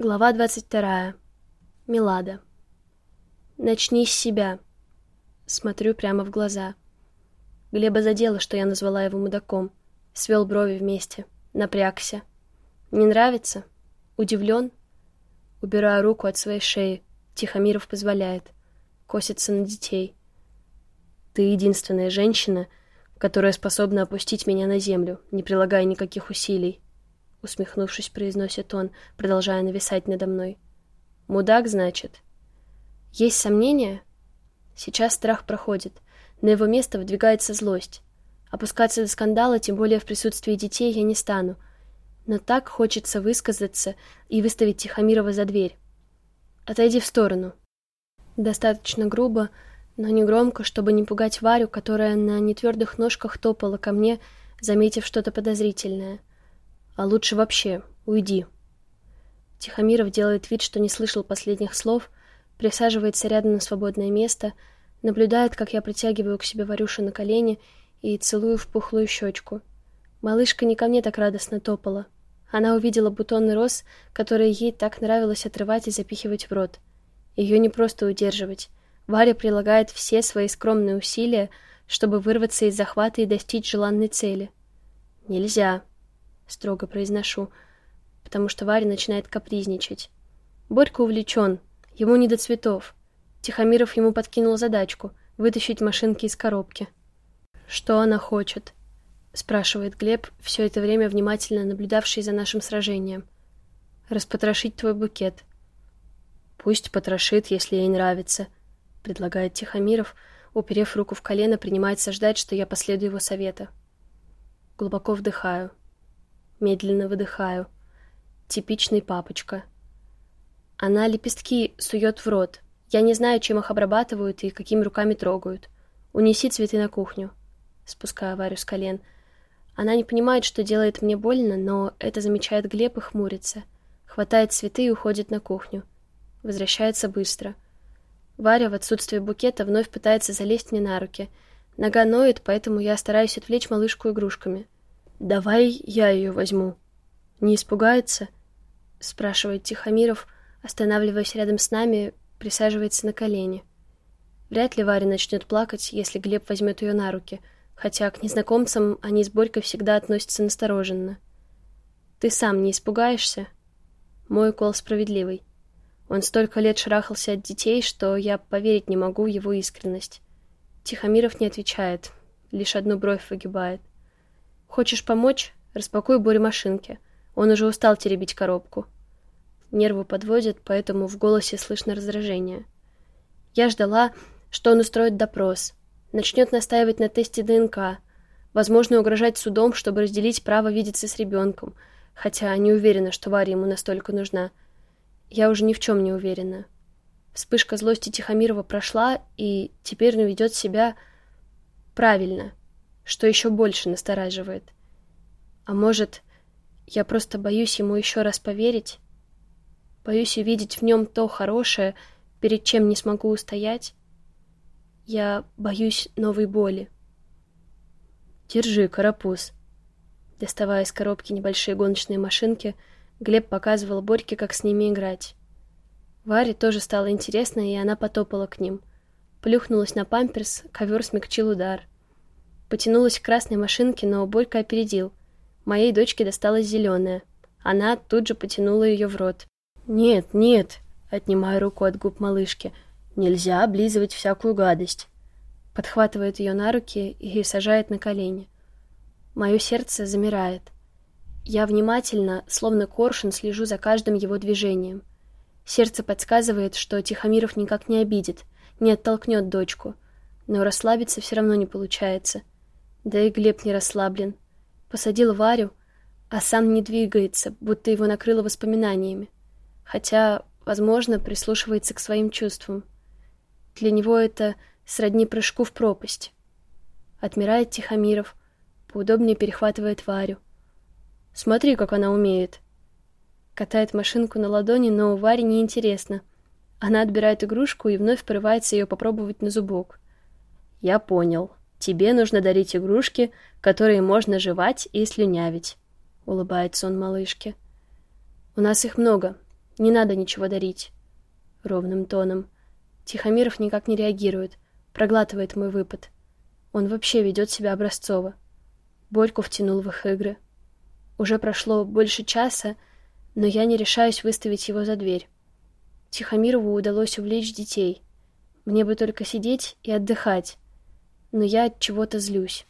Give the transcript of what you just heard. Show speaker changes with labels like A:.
A: Глава 22. Милада. Начни с себя. Смотрю прямо в глаза. Глеба задело, что я назвала его мудаком. Свел брови вместе. Напрягся. Не нравится? Удивлен? Убираю руку от своей шеи. Тихомиров позволяет. Косится на детей. Ты единственная женщина, которая способна опустить меня на землю, не прилагая никаких усилий. — усмехнувшись, произносит он, продолжая нависать надо мной. «Мудак, значит?» «Есть сомнения?» Сейчас страх проходит. На его место выдвигается злость. Опускаться до скандала, тем более в присутствии детей, я не стану. Но так хочется высказаться и выставить Тихомирова за дверь. «Отойди в сторону». Достаточно грубо, но не громко, чтобы не пугать Варю, которая на нетвердых ножках топала ко мне, заметив что-то подозрительное. А лучше вообще уйди. Тихомиров делает вид, что не слышал последних слов, присаживается рядом на свободное место, наблюдает, как я притягиваю к себе Варюшу на колени и целую в пухлую щечку. Малышка не ко мне так радостно топала. Она увидела бутонный роз, который ей так нравилось отрывать и запихивать в рот. Ее не просто удерживать. Варя прилагает все свои скромные усилия, чтобы вырваться из захвата и достичь желанной цели. Нельзя строго произношу, потому что Варя начинает капризничать. Борька увлечен, ему не до цветов. Тихомиров ему подкинул задачку — вытащить машинки из коробки. «Что она хочет?» — спрашивает Глеб, все это время внимательно наблюдавший за нашим сражением. «Распотрошить твой букет». «Пусть потрошит, если ей нравится», — предлагает Тихомиров, уперев руку в колено, принимается ждать, что я последую его совета. Глубоко вдыхаю. Медленно выдыхаю. Типичный папочка. Она лепестки сует в рот. Я не знаю, чем их обрабатывают и какими руками трогают. Унеси цветы на кухню. Спускаю Варю с колен. Она не понимает, что делает мне больно, но это замечает Глеб и хмурится. Хватает цветы и уходит на кухню. Возвращается быстро. Варя в отсутствие букета вновь пытается залезть мне на руки. Нога ноет, поэтому я стараюсь отвлечь малышку игрушками. «Давай я ее возьму». «Не испугается?» — спрашивает Тихомиров, останавливаясь рядом с нами, присаживается на колени. Вряд ли Варя начнет плакать, если Глеб возьмет ее на руки, хотя к незнакомцам они с Борькой всегда относятся настороженно. «Ты сам не испугаешься?» Мой укол справедливый. Он столько лет шарахался от детей, что я поверить не могу в его искренность. Тихомиров не отвечает, лишь одну бровь выгибает. Хочешь помочь? Распакуй Боре машинки. Он уже устал теребить коробку. Нервы подводят, поэтому в голосе слышно раздражение. Я ждала, что он устроит допрос, начнет настаивать на тесте ДНК, возможно, угрожать судом, чтобы разделить право видеться с ребенком, хотя не уверена, что Варя ему настолько нужна. Я уже ни в чем не уверена. Вспышка злости Тихомирова прошла, и теперь он ведет себя правильно что еще больше настораживает. А может, я просто боюсь ему еще раз поверить? Боюсь увидеть в нем то хорошее, перед чем не смогу устоять? Я боюсь новой боли. Держи, карапуз. Доставая из коробки небольшие гоночные машинки, Глеб показывал Борьке, как с ними играть. Варе тоже стало интересно, и она потопала к ним. Плюхнулась на памперс, ковер смягчил удар — Потянулась к красной машинке, но Борька опередил. Моей дочке досталась зеленая. Она тут же потянула ее в рот. «Нет, нет!» — отнимая руку от губ малышки. «Нельзя облизывать всякую гадость!» Подхватывает ее на руки и сажает на колени. Мое сердце замирает. Я внимательно, словно коршун, слежу за каждым его движением. Сердце подсказывает, что Тихомиров никак не обидит, не оттолкнет дочку. Но расслабиться все равно не получается — да и Глеб не расслаблен. Посадил Варю, а сам не двигается, будто его накрыло воспоминаниями. Хотя, возможно, прислушивается к своим чувствам. Для него это сродни прыжку в пропасть. Отмирает Тихомиров, поудобнее перехватывает Варю. Смотри, как она умеет. Катает машинку на ладони, но Варе неинтересно. Она отбирает игрушку и вновь порывается ее попробовать на зубок. Я понял. Тебе нужно дарить игрушки, которые можно жевать и слюнявить. Улыбается он малышке. У нас их много. Не надо ничего дарить. Ровным тоном. Тихомиров никак не реагирует, проглатывает мой выпад. Он вообще ведет себя образцово. Борьку втянул в их игры. Уже прошло больше часа, но я не решаюсь выставить его за дверь. Тихомирову удалось увлечь детей. Мне бы только сидеть и отдыхать. Но я от чего-то злюсь.